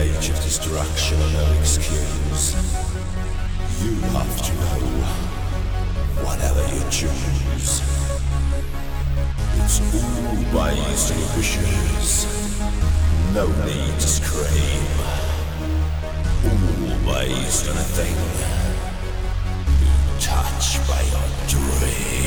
age of destruction, no excuse. You have to know whatever you choose. It's all based on your wishes. No need to scream. All based on a thing. Touched by your dream.